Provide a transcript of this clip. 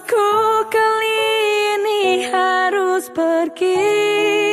Ku kali ini harus pergi.